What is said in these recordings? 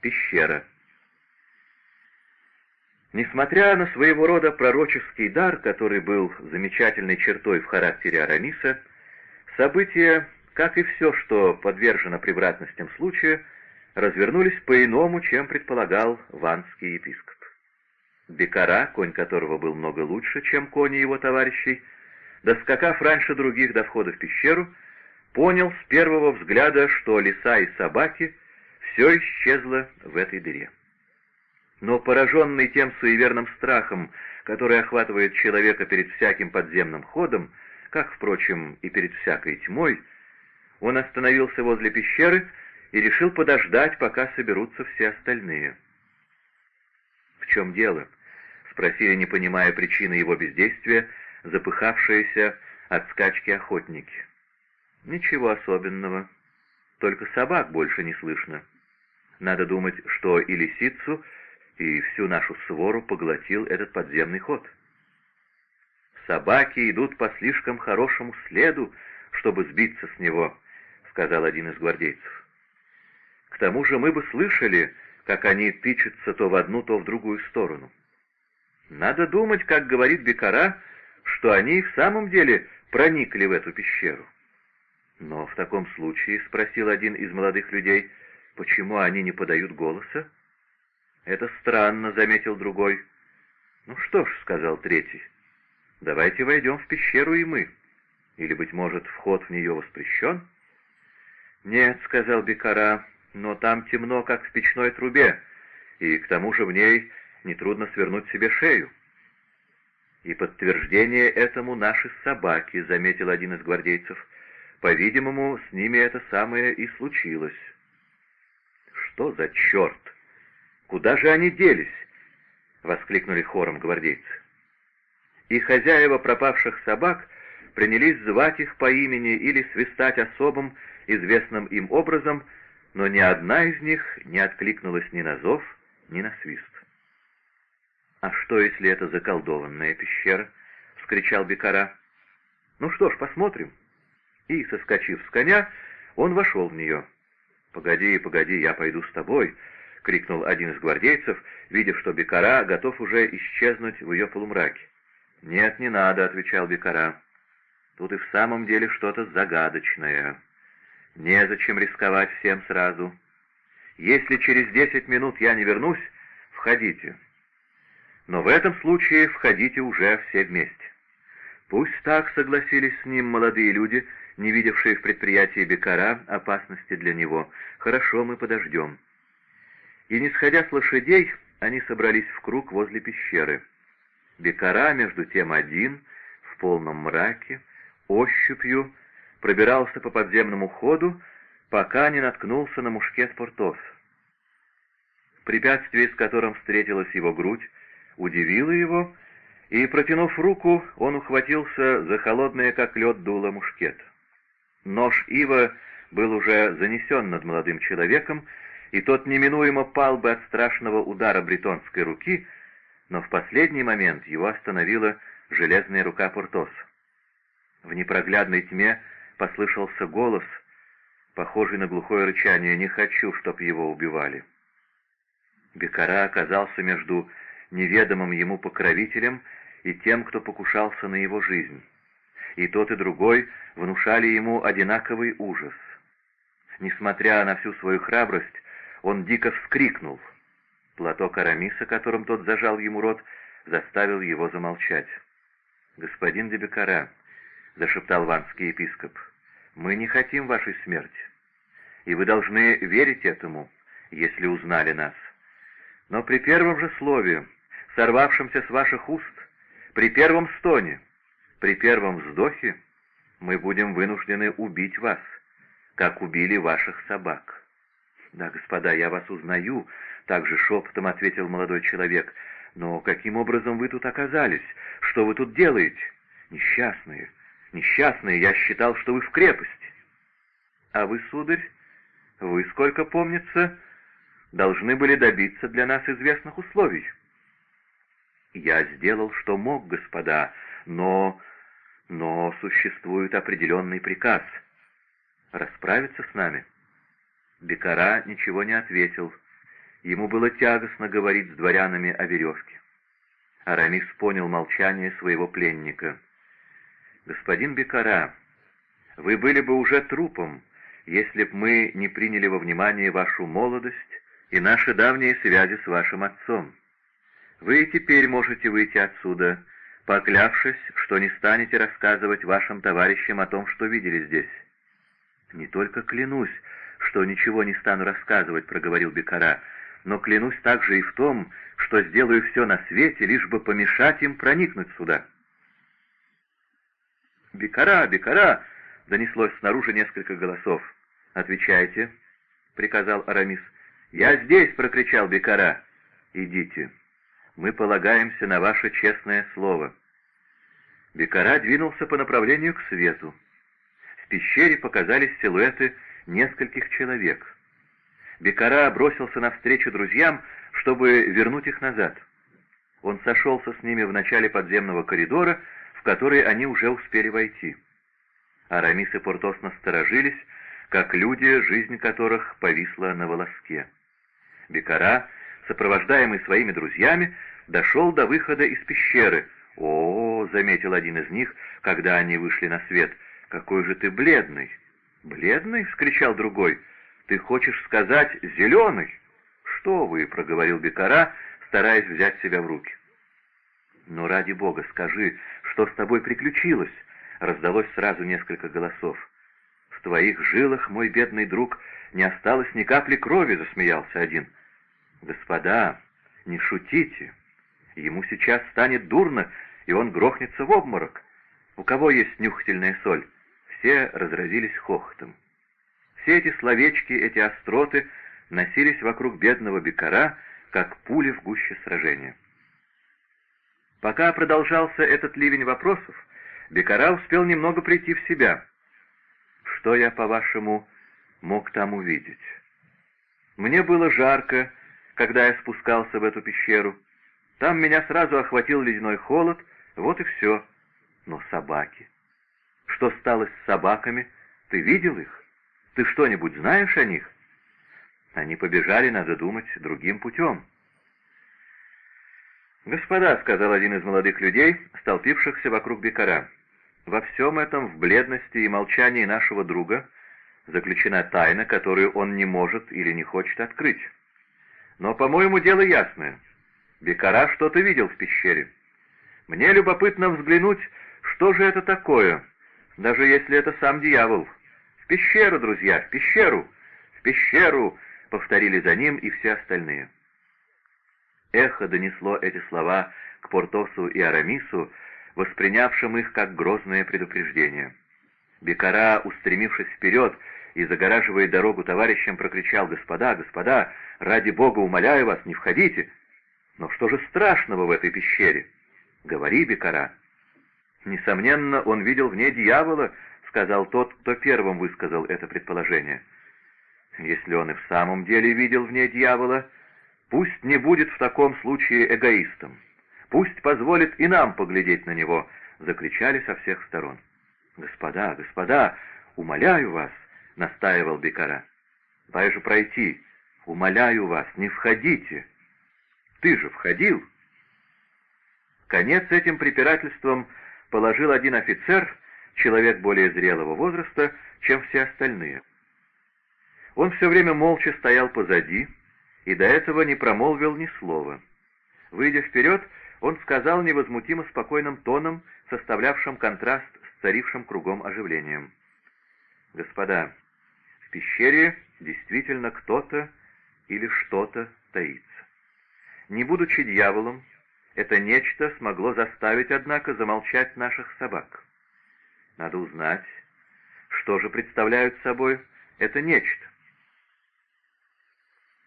Пещера. Несмотря на своего рода пророческий дар, который был замечательной чертой в характере Арамиса, события, как и все, что подвержено превратностям случая, развернулись по-иному, чем предполагал ванский епископ. Бекара, конь которого был много лучше, чем кони его товарищей, доскакав раньше других до входа в пещеру, понял с первого взгляда, что лиса и собаки все исчезло в этой дыре. Но пораженный тем суеверным страхом, который охватывает человека перед всяким подземным ходом, как, впрочем, и перед всякой тьмой, он остановился возле пещеры и решил подождать, пока соберутся все остальные. «В чем дело?» — спросили, не понимая причины его бездействия, запыхавшиеся от скачки охотники. «Ничего особенного, только собак больше не слышно. Надо думать, что и лисицу, и всю нашу свору поглотил этот подземный ход. «Собаки идут по слишком хорошему следу, чтобы сбиться с него», — сказал один из гвардейцев. «К тому же мы бы слышали, как они тычутся то в одну, то в другую сторону. Надо думать, как говорит Бекара, что они в самом деле проникли в эту пещеру». «Но в таком случае, — спросил один из молодых людей, — почему они не подают голоса?» «Это странно», — заметил другой. «Ну что ж», — сказал третий, — «давайте войдем в пещеру и мы. Или, быть может, вход в нее воспрещен?» «Нет», — сказал Бекара, — «но там темно, как в печной трубе, и к тому же в ней нетрудно свернуть себе шею». «И подтверждение этому наши собаки», — заметил один из гвардейцев. «По-видимому, с ними это самое и случилось». «Что за черт?» «Куда же они делись?» — воскликнули хором гвардейцы. И хозяева пропавших собак принялись звать их по имени или свистать особым, известным им образом, но ни одна из них не откликнулась ни на зов, ни на свист. «А что, если это заколдованная пещера?» — вскричал Бекара. «Ну что ж, посмотрим». И, соскочив с коня, он вошел в нее. «Погоди, погоди, я пойду с тобой», — крикнул один из гвардейцев, видя, что Бекара готов уже исчезнуть в ее полумраке. «Нет, не надо», — отвечал Бекара. «Тут и в самом деле что-то загадочное. Незачем рисковать всем сразу. Если через десять минут я не вернусь, входите. Но в этом случае входите уже все вместе». Пусть так согласились с ним молодые люди, не видевшие в предприятии Бекара опасности для него. «Хорошо, мы подождем». И, не сходя с лошадей, они собрались в круг возле пещеры. Бекара, между тем, один, в полном мраке, ощупью, пробирался по подземному ходу, пока не наткнулся на мушкет Портос. Препятствие, с которым встретилась его грудь, удивило его, и, протянув руку, он ухватился за холодное, как лед, дуло мушкет. Нож Ива был уже занесен над молодым человеком, и тот неминуемо пал бы от страшного удара бретонской руки, но в последний момент его остановила железная рука Портос. В непроглядной тьме послышался голос, похожий на глухое рычание «Не хочу, чтоб его убивали». Бекара оказался между неведомым ему покровителем и тем, кто покушался на его жизнь. И тот, и другой внушали ему одинаковый ужас. Несмотря на всю свою храбрость, он дико вскрикнул. Платок Арамиса, которым тот зажал ему рот, заставил его замолчать. «Господин Дебекара», — зашептал ванский епископ, — «мы не хотим вашей смерти, и вы должны верить этому, если узнали нас. Но при первом же слове, сорвавшемся с ваших уст, при первом стоне, при первом вздохе, мы будем вынуждены убить вас, как убили ваших собак». «Да, господа, я вас узнаю», — также шепотом ответил молодой человек. «Но каким образом вы тут оказались? Что вы тут делаете? Несчастные, несчастные, я считал, что вы в крепости». «А вы, сударь, вы, сколько помнится, должны были добиться для нас известных условий». «Я сделал, что мог, господа, но... но существует определенный приказ. Расправиться с нами». Бекара ничего не ответил. Ему было тягостно говорить с дворянами о веревке. Арамис понял молчание своего пленника. «Господин Бекара, вы были бы уже трупом, если б мы не приняли во внимание вашу молодость и наши давние связи с вашим отцом. Вы теперь можете выйти отсюда, поклявшись, что не станете рассказывать вашим товарищам о том, что видели здесь. «Не только клянусь, что ничего не стану рассказывать», — проговорил Бекара, «но клянусь также и в том, что сделаю все на свете, лишь бы помешать им проникнуть сюда». «Бекара, Бекара!» — донеслось снаружи несколько голосов. «Отвечайте», — приказал Арамис. «Я здесь!» — прокричал Бекара. «Идите. Мы полагаемся на ваше честное слово». Бекара двинулся по направлению к свету. В пещере показались силуэты нескольких человек. Бекара бросился навстречу друзьям, чтобы вернуть их назад. Он сошелся с ними в начале подземного коридора, в который они уже успели войти. Арамис и Портос насторожились, как люди, жизнь которых повисла на волоске. Бекара, сопровождаемый своими друзьями, дошел до выхода из пещеры. «О, — заметил один из них, когда они вышли на свет, — «Какой же ты бледный!» «Бледный?» — вскричал другой. «Ты хочешь сказать зеленый?» «Что вы?» — проговорил Бекара, стараясь взять себя в руки. «Но ради бога, скажи, что с тобой приключилось?» — раздалось сразу несколько голосов. «В твоих жилах, мой бедный друг, не осталось ни капли крови», — засмеялся один. «Господа, не шутите. Ему сейчас станет дурно, и он грохнется в обморок. У кого есть нюхательная соль?» все разразились хохотом. Все эти словечки, эти остроты носились вокруг бедного бекара, как пули в гуще сражения. Пока продолжался этот ливень вопросов, Бекара успел немного прийти в себя. Что я, по-вашему, мог там увидеть? Мне было жарко, когда я спускался в эту пещеру. Там меня сразу охватил ледяной холод, вот и все. Но собаки... Что стало с собаками? Ты видел их? Ты что-нибудь знаешь о них? Они побежали, надо думать, другим путем. «Господа», — сказал один из молодых людей, столпившихся вокруг Бекара, — «во всем этом, в бледности и молчании нашего друга, заключена тайна, которую он не может или не хочет открыть. Но, по-моему, дело ясное. Бекара что-то видел в пещере. Мне любопытно взглянуть, что же это такое, даже если это сам дьявол. В пещеру, друзья, в пещеру! В пещеру!» — повторили за ним и все остальные. Эхо донесло эти слова к Портосу и Арамису, воспринявшим их как грозное предупреждение. Бекара, устремившись вперед и загораживая дорогу товарищам, прокричал «Господа, господа, ради Бога, умоляю вас, не входите!» «Но что же страшного в этой пещере?» «Говори, Бекара!» «Несомненно, он видел в ней дьявола», — сказал тот, кто первым высказал это предположение. «Если он и в самом деле видел в ней дьявола, пусть не будет в таком случае эгоистом. Пусть позволит и нам поглядеть на него», — закричали со всех сторон. «Господа, господа, умоляю вас», — настаивал Бекара. «Дай же пройти. Умоляю вас, не входите». «Ты же входил?» Конец этим препирательствам положил один офицер, человек более зрелого возраста, чем все остальные. Он все время молча стоял позади и до этого не промолвил ни слова. Выйдя вперед, он сказал невозмутимо спокойным тоном, составлявшим контраст с царившим кругом оживлением. «Господа, в пещере действительно кто-то или что-то таится. Не будучи дьяволом, это нечто смогло заставить, однако, замолчать наших собак. Надо узнать, что же представляют собой это нечто.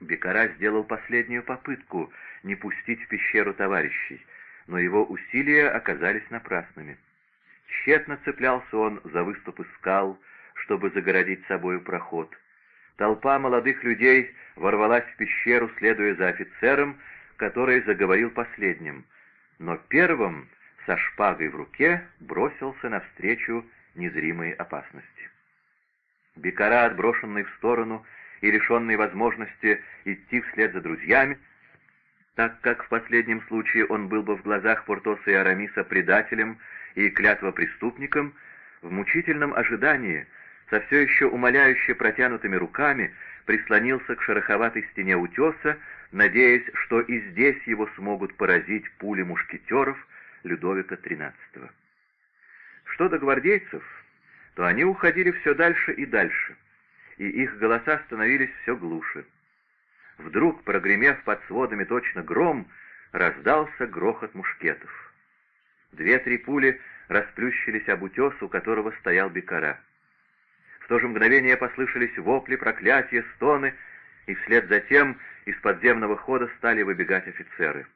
Бекара сделал последнюю попытку не пустить в пещеру товарищей, но его усилия оказались напрасными. Тщетно цеплялся он за выступы скал, чтобы загородить собою проход. Толпа молодых людей ворвалась в пещеру, следуя за офицером, который заговорил последним, но первым со шпагой в руке бросился навстречу незримой опасности. Бекара, отброшенный в сторону и лишенный возможности идти вслед за друзьями, так как в последнем случае он был бы в глазах Портоса и Арамиса предателем и клятвопреступником, в мучительном ожидании, со все еще умоляюще протянутыми руками, прислонился к шероховатой стене утеса, надеясь, что и здесь его смогут поразить пули мушкетеров Людовика XIII. Что до гвардейцев, то они уходили все дальше и дальше, и их голоса становились все глуше. Вдруг, прогремев под сводами точно гром, раздался грохот мушкетов. Две-три пули расплющились об утес, у которого стоял Бекара. В то же мгновение послышались вопли, проклятия, стоны, и вслед за тем из подземного хода стали выбегать офицеры.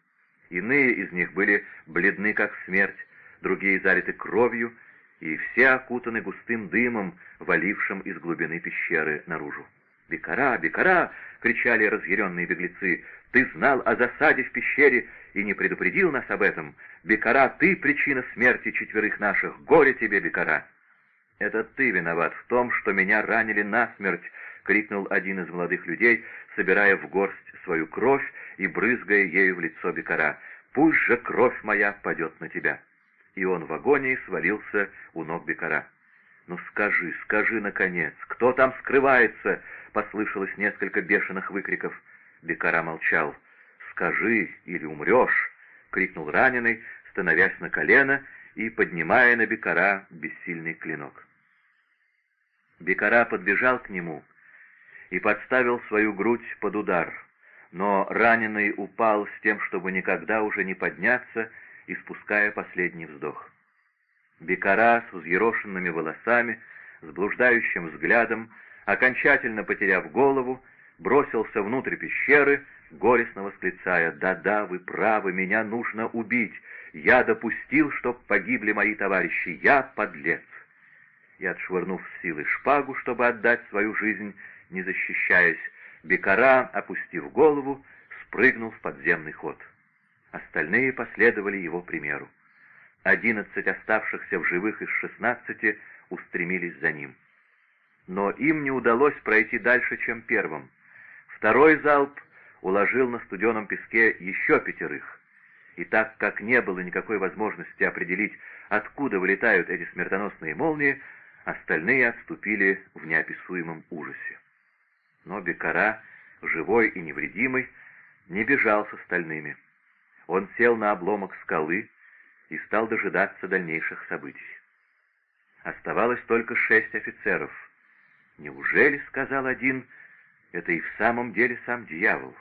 Иные из них были бледны, как смерть, другие залиты кровью, и все окутаны густым дымом, валившим из глубины пещеры наружу. «Бекара! Бекара!» — кричали разъяренные беглецы. «Ты знал о засаде в пещере и не предупредил нас об этом. Бекара, ты причина смерти четверых наших. Горе тебе, Бекара!» «Это ты виноват в том, что меня ранили насмерть!» — крикнул один из молодых людей, собирая в горсть свою кровь и брызгая ею в лицо Бекара. «Пусть же кровь моя падет на тебя!» И он в агонии свалился у ног Бекара. «Ну скажи, скажи, наконец, кто там скрывается?» — послышалось несколько бешеных выкриков. Бекара молчал. «Скажи, или умрешь!» — крикнул раненый, становясь на колено и поднимая на Бекара бессильный клинок. Бекара подбежал к нему и подставил свою грудь под удар, но раненый упал с тем, чтобы никогда уже не подняться, испуская последний вздох. Бекара с взъерошенными волосами, с блуждающим взглядом, окончательно потеряв голову, бросился внутрь пещеры, горестно восклицая «Да-да, вы правы, меня нужно убить, я допустил, чтоб погибли мои товарищи, я подлец!» И, отшвырнув с силы шпагу, чтобы отдать свою жизнь, не защищаясь, Бекара, опустив голову, спрыгнул в подземный ход. Остальные последовали его примеру. Одиннадцать оставшихся в живых из шестнадцати устремились за ним. Но им не удалось пройти дальше, чем первым. Второй залп уложил на студеном песке еще пятерых. И так как не было никакой возможности определить, откуда вылетают эти смертоносные молнии, остальные отступили в неописуемом ужасе. Но Бекара, живой и невредимый, не бежал с остальными. Он сел на обломок скалы и стал дожидаться дальнейших событий. Оставалось только шесть офицеров. «Неужели, — сказал один, — это и в самом деле сам дьявол?»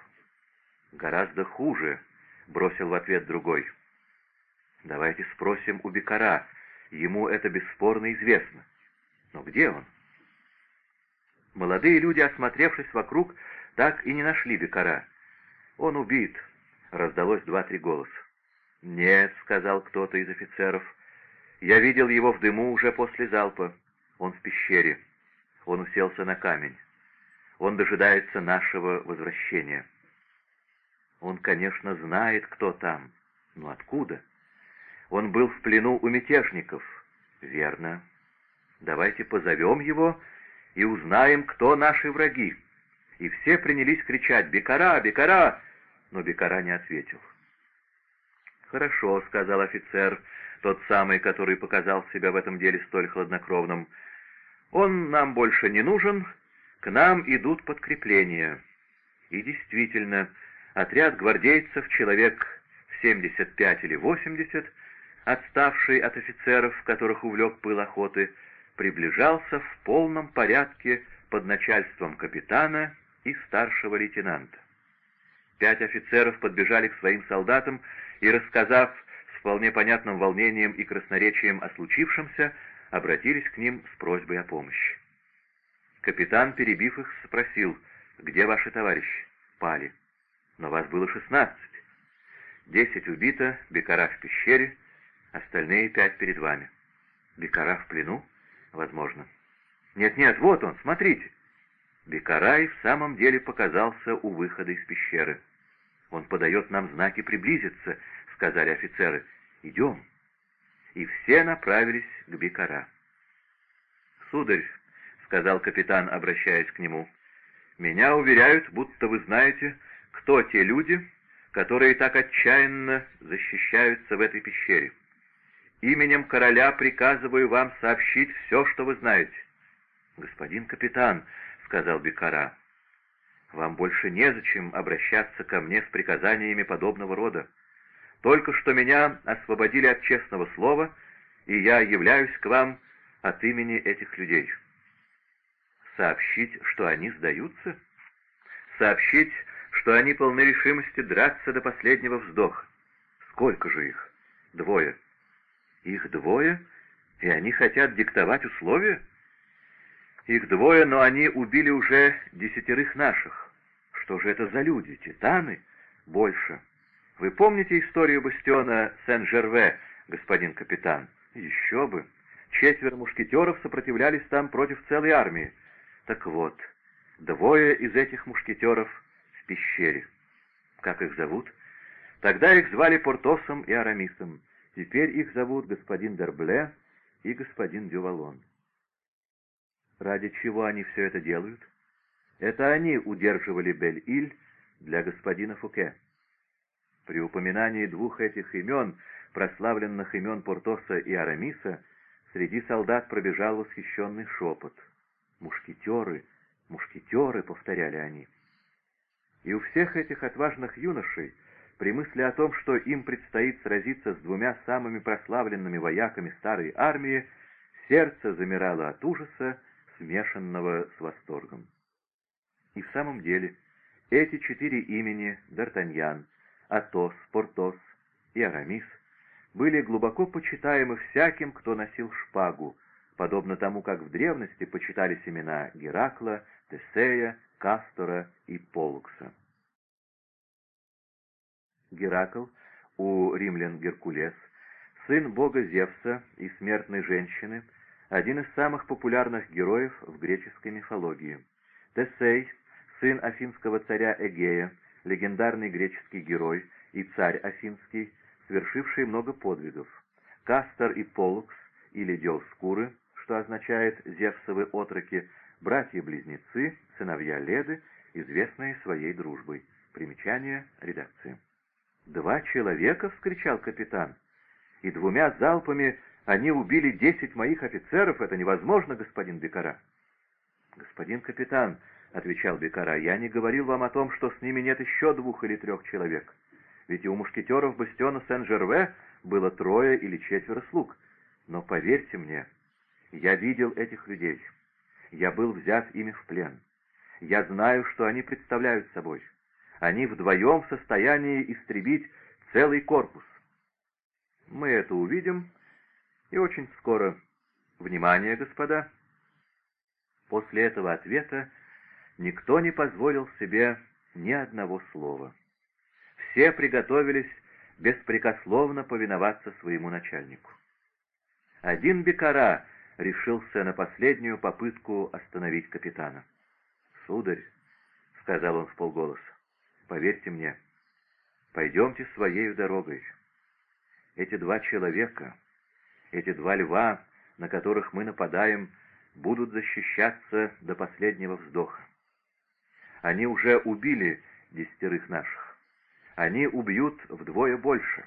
«Гораздо хуже», — бросил в ответ другой. «Давайте спросим у Бекара, ему это бесспорно известно. Но где он?» Молодые люди, осмотревшись вокруг, так и не нашли Бекара. «Он убит», — раздалось два-три голоса. «Нет», — сказал кто-то из офицеров, — «я видел его в дыму уже после залпа. Он в пещере. Он уселся на камень. Он дожидается нашего возвращения». Он, конечно, знает, кто там. Но откуда? Он был в плену у мятежников. Верно. Давайте позовем его и узнаем, кто наши враги. И все принялись кричать «Бекара! Бекара!» но Бекара не ответил. «Хорошо», — сказал офицер, тот самый, который показал себя в этом деле столь хладнокровным. «Он нам больше не нужен, к нам идут подкрепления». И действительно, отряд гвардейцев, человек 75 или 80, отставший от офицеров, которых увлек пыл охоты, приближался в полном порядке под начальством капитана и старшего лейтенанта. Пять офицеров подбежали к своим солдатам и, рассказав с вполне понятным волнением и красноречием о случившемся, обратились к ним с просьбой о помощи. Капитан, перебив их, спросил, «Где ваши товарищи?» «Пали. Но вас было шестнадцать. Десять убито, Бекара в пещере, остальные пять перед вами. Бекара в плену? Возможно. Нет-нет, вот он, смотрите!» Бекарай в самом деле показался у выхода из пещеры. «Он подает нам знаки приблизиться», — сказали офицеры. «Идем». И все направились к Бекара. «Сударь», — сказал капитан, обращаясь к нему, — Меня уверяют, будто вы знаете, кто те люди, которые так отчаянно защищаются в этой пещере. Именем короля приказываю вам сообщить все, что вы знаете. «Господин капитан», — сказал Бекара, — «вам больше незачем обращаться ко мне с приказаниями подобного рода. Только что меня освободили от честного слова, и я являюсь к вам от имени этих людей». Сообщить, что они сдаются? Сообщить, что они полны решимости драться до последнего вздоха. Сколько же их? Двое. Их двое? И они хотят диктовать условия? Их двое, но они убили уже десятерых наших. Что же это за люди? Титаны? Больше. Вы помните историю бастиона Сен-Жерве, господин капитан? Еще бы. Четверо мушкетеров сопротивлялись там против целой армии. Так вот, двое из этих мушкетеров в пещере. Как их зовут? Тогда их звали Портосом и Арамисом. Теперь их зовут господин Дербле и господин Дювалон. Ради чего они все это делают? Это они удерживали Бель-Иль для господина Фуке. При упоминании двух этих имен, прославленных имен Портоса и Арамиса, среди солдат пробежал восхищенный шепот. «Мушкетеры! Мушкетеры!» — повторяли они. И у всех этих отважных юношей при мысли о том, что им предстоит сразиться с двумя самыми прославленными вояками старой армии, сердце замирало от ужаса, смешанного с восторгом. И в самом деле, эти четыре имени — Д'Артаньян, Атос, Портос и Арамис — были глубоко почитаемы всяким, кто носил шпагу, подобно тому, как в древности почитались имена Геракла, Тесея, Кастора и Полукса. Геракл, у римлян Геркулес, сын бога Зевса и смертной женщины, один из самых популярных героев в греческой мифологии. Тесей, сын афинского царя Эгея, легендарный греческий герой и царь афинский, совершивший много подвигов. Кастор и Полукс, или Диоскуры, что означает «Зевсовы отроки», братья-близнецы, сыновья Леды, известные своей дружбой. Примечание редакции. «Два человека!» — вскричал капитан. «И двумя залпами они убили десять моих офицеров. Это невозможно, господин Бекара». «Господин капитан», — отвечал Бекара, — «я не говорил вам о том, что с ними нет еще двух или трех человек. Ведь и у мушкетеров бастиона Сен-Жерве было трое или четверо слуг. Но поверьте мне, я видел этих людей. Я был взят ими в плен. Я знаю, что они представляют собой. Они вдвоем в состоянии истребить целый корпус. Мы это увидим, и очень скоро. Внимание, господа! После этого ответа никто не позволил себе ни одного слова. Все приготовились беспрекословно повиноваться своему начальнику. Один Бекара решился на последнюю попытку остановить капитана. «Сударь», — сказал он в полголоса, — «поверьте мне, пойдемте своей дорогой. Эти два человека, эти два льва, на которых мы нападаем, будут защищаться до последнего вздоха. Они уже убили десятерых наших. Они убьют вдвое больше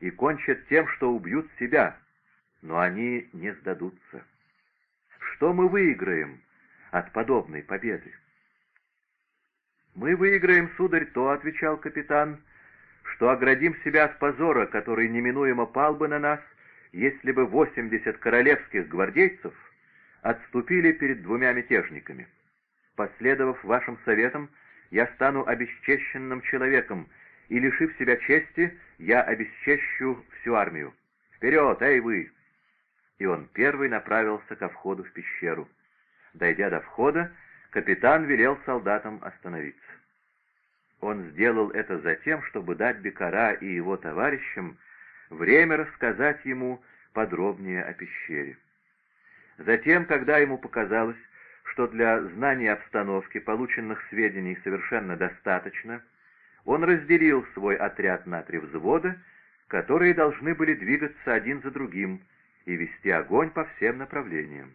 и кончат тем, что убьют себя, но они не сдадутся. Что мы выиграем от подобной победы? «Мы выиграем, сударь, то, — отвечал капитан, — что оградим себя от позора, который неминуемо пал бы на нас, если бы восемьдесят королевских гвардейцев отступили перед двумя мятежниками. Последовав вашим советам, я стану обесчещенным человеком, и, лишив себя чести, я обесчещу всю армию. Вперед, эй вы!» и он первый направился ко входу в пещеру. Дойдя до входа, капитан велел солдатам остановиться. Он сделал это затем, чтобы дать Бекара и его товарищам время рассказать ему подробнее о пещере. Затем, когда ему показалось, что для знания обстановки полученных сведений совершенно достаточно, он разделил свой отряд на три взвода, которые должны были двигаться один за другим, и вести огонь по всем направлениям.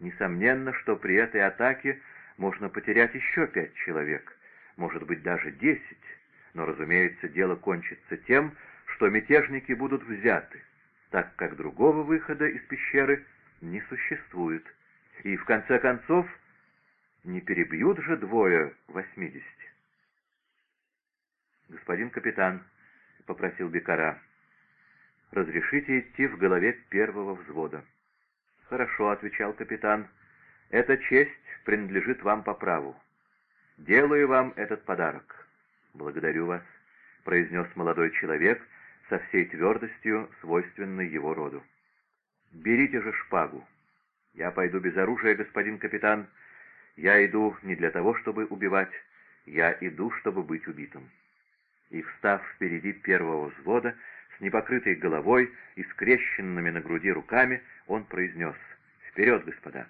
Несомненно, что при этой атаке можно потерять еще пять человек, может быть, даже десять, но, разумеется, дело кончится тем, что мятежники будут взяты, так как другого выхода из пещеры не существует, и, в конце концов, не перебьют же двое восьмидесяти. «Господин капитан», — попросил Бекара, — «разрешите идти в голове первого взвода». «Хорошо», — отвечал капитан, — «эта честь принадлежит вам по праву. Делаю вам этот подарок». «Благодарю вас», — произнес молодой человек со всей твердостью, свойственной его роду. «Берите же шпагу. Я пойду без оружия, господин капитан. Я иду не для того, чтобы убивать, я иду, чтобы быть убитым» и, встав впереди первого взвода, с непокрытой головой и скрещенными на груди руками, он произнес «Вперед, господа!»